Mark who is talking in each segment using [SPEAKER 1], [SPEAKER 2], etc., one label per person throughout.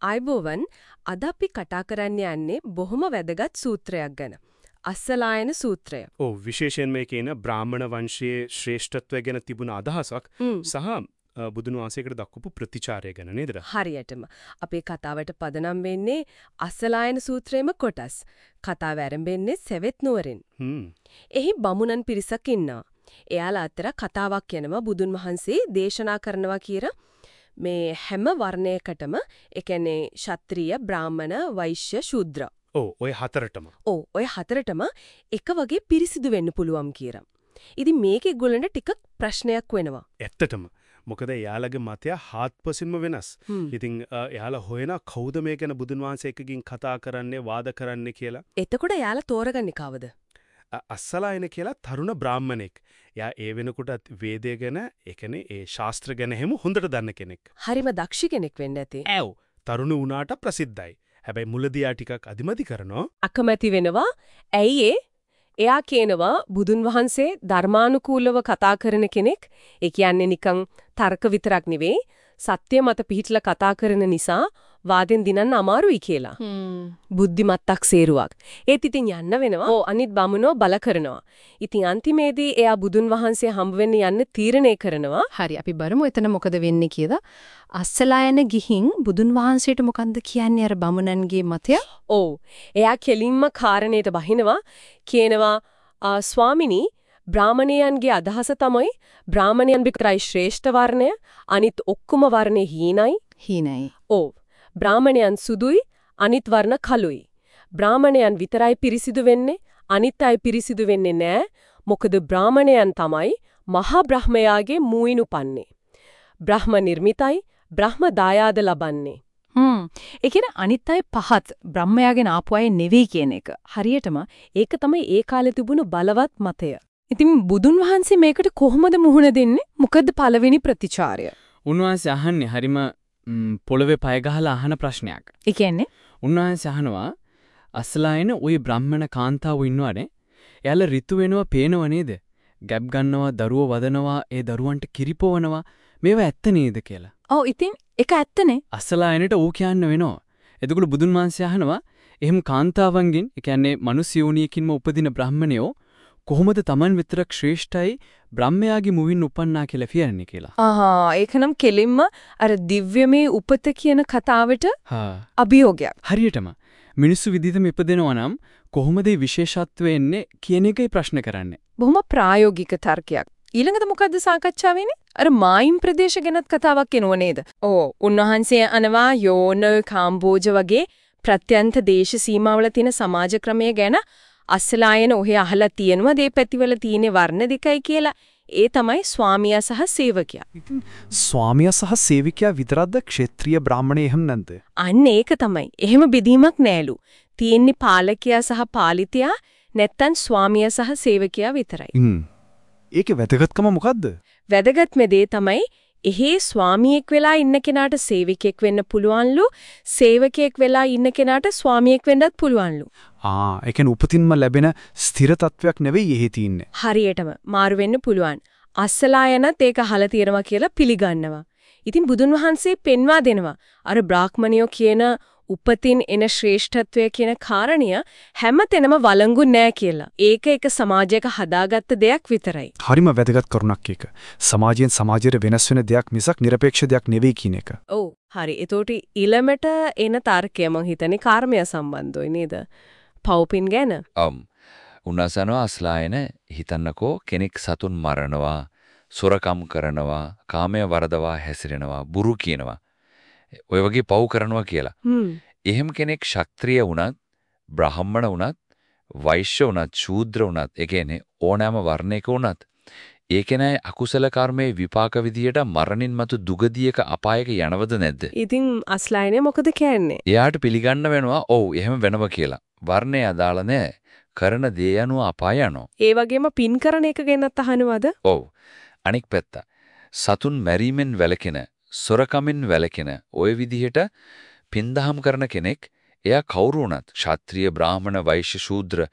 [SPEAKER 1] ආයිබෝවන් අද අපි කතා කරන්න යන්නේ බොහොම වැදගත් සූත්‍රයක් ගැන. අස්සලායන සූත්‍රය.
[SPEAKER 2] ඔව් විශේෂයෙන් මේ කියන බ්‍රාහ්මණ වංශයේ ශ්‍රේෂ්ඨත්වය ගැන තිබුණ අදහසක්. සහ බුදුන් වහන්සේකට දක්වපු ප්‍රතිචාරය ගැන නේද?
[SPEAKER 1] හරියටම. අපේ කතාවට පදනම් වෙන්නේ අස්සලායන සූත්‍රයේම කොටස්. කතාව ආරම්භෙන්නේ සෙවෙත් නුවරින්. එහි බමුණන් පිරිසක් ඉන්නවා. එයාලා අතර කතාවක් කියනවා බුදුන් වහන්සේ දේශනා කරනවා කියලා මේ හැම වර්ණයකටම ඒ කියන්නේ ශාත්‍රීය, බ්‍රාහමණ, වෛශ්‍ය, ශූද්‍ර.
[SPEAKER 2] ඔව් ඔය හතරටම.
[SPEAKER 1] ඔව් ඔය හතරටම එක වගේ පිරිසිදු වෙන්න පුළුවන් කියලා. ඉතින් මේකේ ගොල්ලන්ට ටිකක් ප්‍රශ්නයක් වෙනවා.
[SPEAKER 2] ඇත්තටම. මොකද එයාලගේ මතය හාත්පසින්ම වෙනස්. ඉතින් එයාලා හොයන කවුද මේ ගැන බුදුන් වහන්සේ එක්කකින් කතා කරන්නේ වාද කරන්නේ කියලා.
[SPEAKER 1] එතකොට යාලා තෝරගන්නේ කවද?
[SPEAKER 2] අස්සලායන කියලා තරුණ බ්‍රාහ්මණෙක්. එයා ඒ වෙනකොටත් වේදය ගැන, ඒ කියන්නේ ඒ ශාස්ත්‍ර ගැන හැම හොඳට දන්න කෙනෙක්.
[SPEAKER 1] හරිම දක්ෂ කෙනෙක් වෙන්න ඇති.
[SPEAKER 2] ඇව්. තරුණ වුණාට ප්‍රසිද්ධයි. හැබැයි මුලදී යා ටිකක් අදිමදි කරනවා.
[SPEAKER 1] අකමැති වෙනවා. ඇයි ඒ? එයා කියනවා බුදුන් වහන්සේ ධර්මානුකූලව කතා කරන කෙනෙක්. ඒ කියන්නේ නිකන් තර්ක විතරක් නෙවෙයි, සත්‍ය මත පිහිටලා කතා කරන නිසා වාදෙන් දිනන්න අමාරුයි කියලා. බුද්ධිමත්තක් සේරුවක්. ඒත් ඉතින් යන්න වෙනවා. ඕ අනිත් බමුණෝ බල කරනවා. ඉතින් අන්තිමේදී එයා බුදුන් වහන්සේ හම්බ වෙන්න යන්න තීරණය කරනවා.
[SPEAKER 3] හරි අපි බලමු එතන මොකද වෙන්නේ කියලා. අස්සලායන ගිහින් බුදුන් වහන්සේට මොකන්ද කියන්නේ අර බමුණන්ගේ මතය?
[SPEAKER 1] ඔව්. එයා කෙලින්ම කාරණේට බහිනවා. කියනවා "ආ, ස්වාමිනී බ්‍රාහමණයන්ගේ අදහස තමයි බ්‍රාහමණයන් විතරයි ශ්‍රේෂ්ඨ වර්ණය අනිත් ඔක්කොම වර්ණේ හීනයි.
[SPEAKER 3] හීනයි.
[SPEAKER 1] ඔව්. බ්‍රාහමණයන් සුදුයි අනිත් වර්ණ කළුයි. බ්‍රාහමණයන් විතරයි පිරිසිදු වෙන්නේ අනිත් අය පිරිසිදු වෙන්නේ නැහැ. මොකද බ්‍රාහමණයන් තමයි මහා බ්‍රහ්මයාගේ මූයින් උපන්නේ. බ්‍රහ්ම නිර්මිතයි බ්‍රහ්ම දායාද ලබන්නේ.
[SPEAKER 3] හ්ම්. ඒ කියන්නේ අනිත් අය පහත් බ්‍රහ්මයාගෙන් ආපු අය නෙවෙයි කියන එක. හරියටම ඒක තමයි ඒ කාලේ තිබුණු බලවත් මතය. ඉතින් බුදුන් වහන්සේ මේකට කොහොමද මුහුණ දෙන්නේ? මොකද්ද පළවෙනි ප්‍රතිචාරය?
[SPEAKER 4] උන්වහන්සේ අහන්නේ හරිම පොළවේ පය ගහලා අහන ප්‍රශ්නයක්.
[SPEAKER 3] ඒ කියන්නේ
[SPEAKER 4] උන්වහන්සේ අහනවා අස්සලායන ওই බ්‍රාහ්මණ කාන්තාවෝ ඉන්නවනේ. එයාලා ඍතු වෙනවා පේනව නේද? ගැබ් ගන්නවා, දරුවෝ වදනවා, ඒ දරුවන්ට කිරිපොවනවා. මේවා ඇත්ත නේද කියලා.
[SPEAKER 3] ඔව් ඉතින් ඒක ඇත්තනේ.
[SPEAKER 4] අස්සලායනට ඌ කියන්න වෙනවා. එතකොට බුදුන් වහන්සේ අහනවා එහෙම කාන්තාවන්ගෙන්, ඒ කියන්නේ මනුස්ස යෝනියකින්ම උපදින බ්‍රාහ්මණයෝ කොහොමද Taman විතරක් ශ්‍රේෂ්ඨයි බ්‍රහ්මයාගේ මුවින් උපන්නා කියලා කියන්නේ කියලා.
[SPEAKER 3] ආහා ඒකනම් කෙලින්ම අර දිව්‍යමය උපත කියන කතාවට අභියෝගයක්.
[SPEAKER 4] හරියටම මිනිස්සු විදිහටම ඉපදෙනවා නම් කොහොමද මේ විශේෂත්වය එන්නේ කියන එකයි ප්‍රශ්න කරන්නේ.
[SPEAKER 3] බොහොම ප්‍රායෝගික තර්කයක්. ඊළඟට මොකද්ද සාකච්ඡා වෙන්නේ? අර මායිම් ප්‍රදේශ ගැනත් කතාවක් එනව නේද? ඕ උන්වහන්සේ අනවා යෝන කාම්බෝජ වගේ ප්‍රත්‍යන්ත දේශ සීමාවල තියෙන සමාජ ක්‍රමය ගැන අස්සලායන ඔහෙ අහලා තියෙනවා මේ පැතිවල තියෙන වර්ණ දෙකයි කියලා. ඒ තමයි ස්වාමියා සහ සේවකයා.
[SPEAKER 5] ස්වාමියා සහ සේවිකයා විතරක්ද ක්ෂේත්‍රීය බ්‍රාහමණය එහෙම නැද්ද?
[SPEAKER 1] අන්න ඒක තමයි. එහෙම බෙදීමක් නෑලු. තියෙන්නේ පාලකයා සහ පාලිතයා නැත්තම් ස්වාමියා සහ සේවකයා විතරයි.
[SPEAKER 5] ඒකේ වැදගත්කම මොකද්ද?
[SPEAKER 1] වැදගත්ම දේ තමයි එහි ස්වාමියෙක් වෙලා ඉන්න කෙනාට සේවකයෙක් වෙන්න පුළුවන්ලු සේවකයෙක් වෙලා ඉන්න කෙනාට ස්වාමියෙක් වෙන්නත් පුළුවන්ලු.
[SPEAKER 5] ආ, ඒ කියන්නේ උපතින්ම ලැබෙන ස්ථිර තත්වයක් නෙවෙයි එහි තියෙන්නේ.
[SPEAKER 1] හරියටම මාරු වෙන්න පුළුවන්. අස්සලා යනත් ඒක අහලා තියෙනවා කියලා පිළිගන්නවා. ඉතින් බුදුන් වහන්සේ පෙන්වා දෙනවා. අර බ්‍රාහ්මණයෝ කියන උපතින් එන ශ්‍රේෂ්ඨත්වය කියන කාරණය හැමතැනම වළංගු නෑ කියලා. ඒක එක සමාජයක හදාගත්ත දෙයක් විතරයි.
[SPEAKER 5] හරිම වැදගත් කරුණක් ඒක. සමාජයෙන් සමාජයට වෙනස් වෙන දෙයක් මිසක් নিরপেক্ষ දෙයක් නෙවෙයි කියන එක.
[SPEAKER 1] ඔව් හරි. ඒතෝට ඊළමට එන තර්කය මං හිතන්නේ කර්මය සම්බන්ධයි නේද? පව්පින් ගැන.
[SPEAKER 6] අම් උන්නසනවා අස්ලායන හිතන්නකෝ කෙනෙක් සතුන් මරනවා සොරකම් කරනවා කාමයේ වරදවා හැසිරෙනවා බුරු කියනවා ඔය වගේ පව් කරනවා කියලා.
[SPEAKER 1] හ්ම්.
[SPEAKER 6] එහෙම කෙනෙක් ක්ෂත්‍රිය වුණත් බ්‍රාහ්මණ වුණත් වෛශ්‍ය වුණත් ශූද්‍ර වුණත් ඒ කියන්නේ ඕනෑම වර්ණයක වුණත් ඒ කෙනා අකුසල කර්මයේ විපාක විදියට මරණින් මතු දුගදියක අපායක යනවද නැද්ද?
[SPEAKER 1] ඉතින් අස්ලායනේ මොකද කියන්නේ?
[SPEAKER 6] එයාට පිළිගන්න වෙනවා ඔව් එහෙම වෙනව කියලා. වර්ණය අදාළ නැහැ. කරන දේ අනුව අපාය යනවා.
[SPEAKER 1] ඒ වගේම පින් කරන එක ගැනත් අහනවද?
[SPEAKER 6] ඔව්. අනික් පැත්ත. සතුන් මැරීමෙන් වැළකෙන, සොරකමින් වැළකෙන ওই විදිහට පින්දහම් කරන කෙනෙක් එයා කවුරු වුණත් ශාත්‍රීය බ්‍රාහමණ වෛශ්‍ය ශූද්‍ර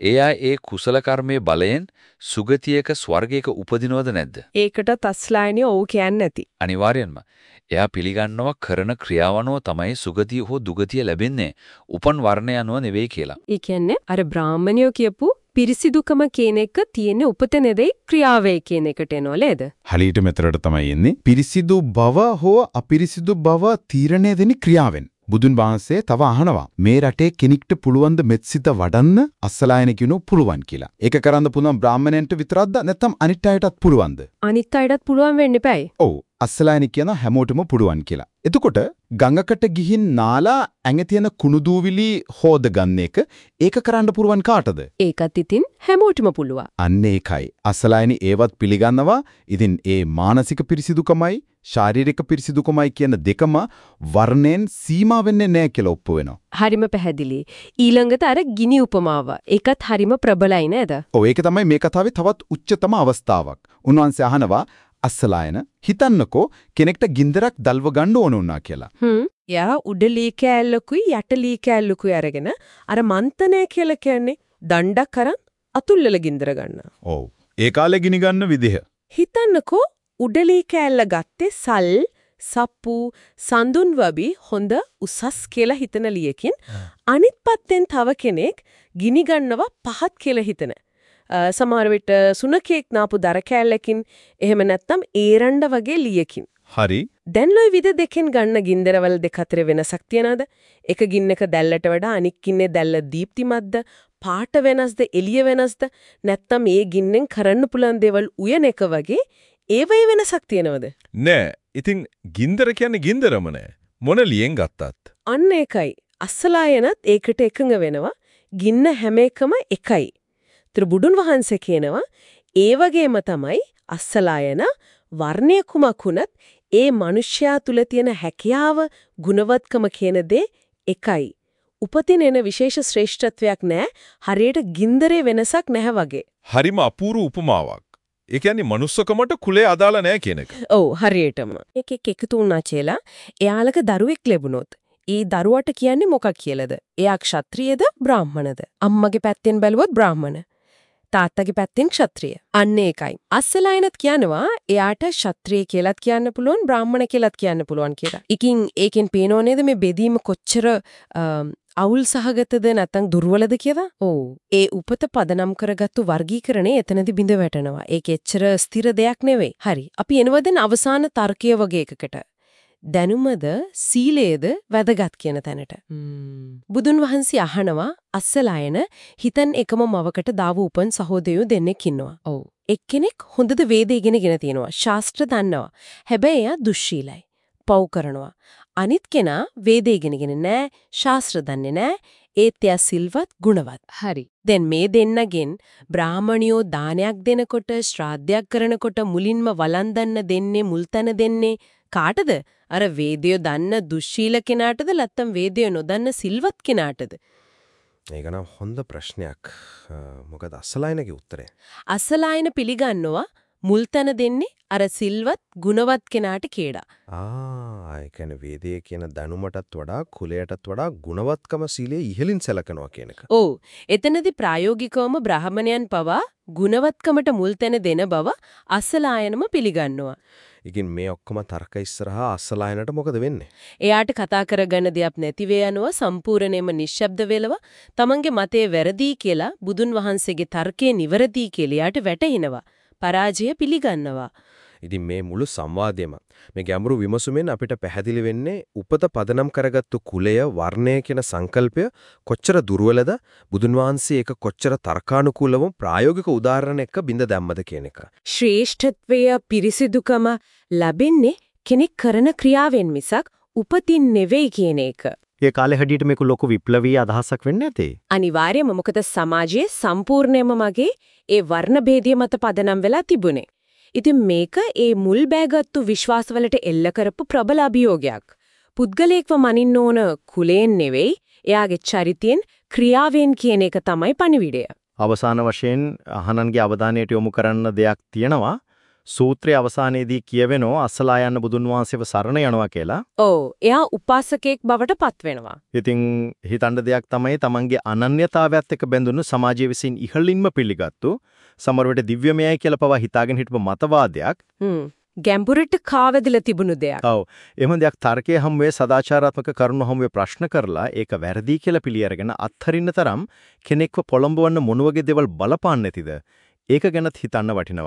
[SPEAKER 6] එයා ඒ කුසල කර්මයේ බලයෙන් සුගතියක ස්වර්ගයක උපදිනවද නැද්ද?
[SPEAKER 1] ඒකට තස්ලායනේ ඔව් කියන්නේ නැති.
[SPEAKER 6] අනිවාර්යෙන්ම. එයා පිළිගන්නවා කරන ක්‍රියාවනෝ තමයි සුගතිය හෝ දුගතිය ලැබෙන්නේ. උපන් වර්ණය අනුව නෙවෙයි කියලා.
[SPEAKER 1] ඒ කියන්නේ අර බ්‍රාහ්මණයෝ කියපු පිරිසිදුකම කියන එක තියෙන උපත නෙදෙයි ක්‍රියාවේ කියන එකට එනෝ නේද?
[SPEAKER 7] හලියට මෙතරට තමයි එන්නේ. පිරිසිදු බව හෝ අපිරිසිදු බව තීරණය දෙන්නේ ක්‍රියාවෙන්. බුදුන් වහන්සේ තව අහනවා මේ රටේ කෙනෙක්ට පුළුවන් ද මෙත්සිත වඩන්න අස්සලායන කිනු පුළුවන් කියලා. ඒක කරන්න පුළුවන් බ්‍රාහ්මණයන්ට විතරක්ද නැත්නම් අනිත් අයටත් පුළුවන්ද?
[SPEAKER 1] අනිත් අයටත් පුළුවන් වෙන්න එපායි.
[SPEAKER 7] ඔව් අස්සලායන කියන හැමෝටම පුළුවන් කියලා. එතකොට ගඟකට ගිහින් නාලා ඇඟ තියෙන කුණු දූවිලි හොද ගන්න එක ඒක කරන්න පුළුවන් කාටද?
[SPEAKER 1] ඒකත් ඉතින් හැමෝටම පුළුවන්.
[SPEAKER 7] අන්න ඒකයි. අස්සලායනි ඒවත් පිළිගන්නවා. ඉතින් ඒ මානසික පිරිසිදුකමයි ශාරීරික පිරිසිදුකමයි කියන දෙකම වර්ණයෙන් සීමා වෙන්නේ නැහැ කියලා ඔප්පු වෙනවා.
[SPEAKER 1] හරිම පැහැදිලි. ඊළඟට අර ගිනි උපමාව. ඒකත් හරිම ප්‍රබලයි නේද?
[SPEAKER 7] ඔව් ඒක තමයි මේ කතාවේ තවත් උච්චතම අවස්ථාවක්. උන්වහන්සේ අහනවා අස්සලායන හිතන්නකෝ කෙනෙක්ට ගින්දරක් දල්ව ගන්න ඕන වුණා කියලා.
[SPEAKER 1] හ්ම්. යා උඩ ලී කෑල්ලකුයි යට ලී කෑල්ලකුයි අරගෙන අර මන්තනය කියලා කියන්නේ දණ්ඩක් අරන් අතුල්ලල ගින්දර ගන්න.
[SPEAKER 7] ඔව්. ඒ කාලේ ගිනි ගන්න විදිහ.
[SPEAKER 1] හිතන්නකෝ උඩලී කෑල්ල ගත්තේ සල් සප්පු සඳුන් වබි හොඳ උසස් කියලා හිතන ලියකින් අනිත් පැත්තෙන් තව කෙනෙක් ගිනි ගන්නවා පහත් කියලා හිතන. සමහර විට සුනකෙක් නාපු දර කෑල්ලකින් එහෙම නැත්නම් ඒරණ්ඩ වගේ ලියකින්.
[SPEAKER 7] හරි.
[SPEAKER 1] දැන් ලොයි විද දෙකෙන් ගන්න ගින්දරවල දෙක අතර වෙනසක් තියනද? එක ගින්නක දැල්ලට වඩා අනික් ගින්නේ දැල්ල දීප්තිමත්ද? පාට වෙනස්ද? එළිය වෙනස්ද? නැත්නම් ඒ ගින්නෙන් කරන්න පුළුවන් දේවල් උයන එක වගේ ඒවයි වෙනසක් තියනවද?
[SPEAKER 8] නෑ. ඉතින් ගින්දර කියන්නේ ගින්දරම නෑ. මොන ලියෙන් ගත්තත්.
[SPEAKER 1] අන්න ඒකයි. අස්සලායනත් ඒකට එකඟ වෙනවා. ගින්න හැම එකම එකයි. ත්‍රිබුදුන් වහන්සේ කියනවා ඒ වගේම තමයි අස්සලායන වර්ණය කුමක් වුණත් ඒ මිනිස්යා තුල තියෙන හැකියාව ගුණවත්කම කියන දේ එකයි. උපතින් එන විශේෂ ශ්‍රේෂ්ඨත්වයක් නැහැ. හරියට ගින්දරේ වෙනසක් නැහැ වගේ.
[SPEAKER 8] හරිම අපූර්ව උපමාවක්. ඒ කියන්නේ manussකමට කුලේ අදාළ නෑ කියන එක.
[SPEAKER 1] ඔව් හරියටම. එකෙක් එකතු වුණා කියලා එයාලක දරුවෙක් ලැබුණොත් ඒ දරුවට කියන්නේ මොකක් කියලාද? එයා ක්ෂත්‍රියද බ්‍රාහ්මණද? අම්මගේ පැත්තෙන් බැලුවොත් බ්‍රාහ්මණ. තාත්තගේ පැත්තෙන් ක්ෂත්‍රිය. අන්න ඒකයි. අස්සලයිනත් කියනවා එයාට ක්ෂත්‍රිය කියලාත් කියන්න පුළුවන් බ්‍රාහ්මණ කියලාත් කියන්න පුළුවන් කියලා. ඉකින් ඒකෙන් පේනෝ නේද මේ බෙදීම කොච්චර අම්, අවුල් සහගතද නැත්නම් දුර්වලද කියලා? ඔව්. ඒ උපත පදනම් කරගත්තු වර්ගීකරණය එතනදි බිඳ වැටෙනවා. ඒක එච්චර ස්ථිර දෙයක් නෙවෙයි. හරි. අපි එනවා දැන් අවසාන තර්කය වගේ එකකට. දැනුමද සීලයේද වැදගත් කියන තැනට. බුදුන් වහන්සේ අහනවා අස්සලායන හිතන් එකම මවකට දාව උපන් සහෝදරයෝ දෙන්නෙක් ඉන්නවා. ඔව්. එක්කෙනෙක් හොඳට වේද ඉගෙනගෙන තියෙනවා. ශාස්ත්‍ර දන්නවා. හැබැයි එයා දුස්සීලයි. පව් කරනවා. අනිත් කෙනා වේද ඉගෙනගෙන නැහැ, ශාස්ත්‍ර දන්නේ නැහැ. ඒත් එයා සිල්වත්, ගුණවත්. හරි. දැන් මේ දෙන්නගෙන් බ්‍රාහමණියෝ දානයක් දෙනකොට, ශ්‍රාද්ධයක් කරනකොට මුලින්ම වළඳන්න දෙන්නේ, මුල්තන දෙන්නේ කාටද? අර වේදය දන්න දුස්සීල කෙනාටද නැත්නම් වේදය නොදන්න සිල්වත් කෙනාටද?
[SPEAKER 9] ඒක නම් හොඳ ප්‍රශ්නයක්. මොකද අස්සලයිනගේ උත්තරේ.
[SPEAKER 1] අසලායන පිළිගන්නවා මුල්තන දෙන්නේ අර සිල්වත් ගුණවත් කෙනාට කේඩා.
[SPEAKER 9] ආ, ඒ කියන්නේ වේදයේ කියන දැනුමටත් වඩා කුලයටත් වඩා ගුණවත්කම සීලයේ ඉහළින් සැලකනවා කියන එක.
[SPEAKER 1] ඔව්. එතනදී ප්‍රායෝගිකවම බ්‍රාහමණයන් පවා ගුණවත්කමට මුල්තැන දෙන බව අසලායනම පිළිගන්නවා.
[SPEAKER 9] ඉතින් මේ ඔක්කොම තර්ක ඉස්සරහා අස්සලයිනට මොකද වෙන්නේ?
[SPEAKER 1] එයාට කතා කරගන්න දෙයක් නැති වේ යනවා සම්පූර්ණයෙන්ම නිශ්ශබ්ද වෙලව තමන්ගේ මතේ වැරදි කියලා බුදුන් වහන්සේගේ තර්කයේ නිවැරදි කියලා එයාට වැටහෙනවා. පරාජය පිළිගන්නවා.
[SPEAKER 9] ඉතින් මේ මුළු සංවාදයේම මේ ගැඹුරු විමසුමෙන් අපිට පැහැදිලි වෙන්නේ උපත පදනම් කරගත්තු කුලය වර්ණය කියන සංකල්පය කොච්චර දුර්වලද බුදුන් වහන්සේ ඒක කොච්චර තර්කානුකූලව ප්‍රායෝගික උදාහරණ එක්ක බිඳ දැම්මද කියන එක.
[SPEAKER 1] ශ්‍රේෂ්ඨත්වය පිරිසිදුකම ලැබෙන්නේ කෙනෙක් කරන ක්‍රියාවෙන් මිසක් උපතින් නෙවෙයි කියන එක.
[SPEAKER 10] ඒ කාලේ හැටියට මේක ලොකු විප්ලවීය අදහසක් වෙන්නේ නැතේ.
[SPEAKER 1] අනිවාර්යයෙන්ම මොකද සමාජයේ සම්පූර්ණයම මගේ ඒ වර්ණ භේදය මත පදනම් වෙලා තිබුණේ. ඉතින් මේක ඒ මුල් බෑගත්තු විශ්වාසවලට එල්ල කරපු ප්‍රබල අභියෝගයක්. පුද්ගලයෙක්ව මනින්න ඕන කුලයෙන් නෙවෙයි, එයාගේ චරිතයෙන්, ක්‍රියාවෙන් කියන එක තමයි පණිවිඩය.
[SPEAKER 10] අවසාන වශයෙන් අහනන්ගේ අවධානයට යොමු කරන්න දෙයක් තියෙනවා. සූත්‍රයේ අවසානයේදී කියවෙනෝ අස්සලා යන්න බුදුන් වහන්සේව සරණ යනවා කියලා.
[SPEAKER 1] ඔව්, එයා උපාසකෙක් බවට පත් වෙනවා.
[SPEAKER 10] ඉතින් හිතන්න දෙයක් තමයි තමන්ගේ අනන්‍යතාවයත් එක්ක බැඳුණු සමාජය විසින් ඉහළින්ම පිළිගත්තු සමහර විට දිව්‍යමයයි කියලා පවා හිතාගෙන හිටපු මතවාදයක්
[SPEAKER 1] හ්ම්. ගැඹුරට කාවැදලා තිබුණු දෙයක්.
[SPEAKER 10] ඔව්. එහෙම දෙයක් තර්කයේ හැම වෙලේ සදාචාරාත්මක කරුණු හැම වෙලේ ප්‍රශ්න කරලා ඒක වැරදි කියලා පිළිඅරගෙන අත්හරින්න තරම් කෙනෙක්ව පොළඹවන්න මොන වගේ දේවල් බලපාන්නේ නැතිද? ඒක ගැනත් හිතන්න වටිනවා.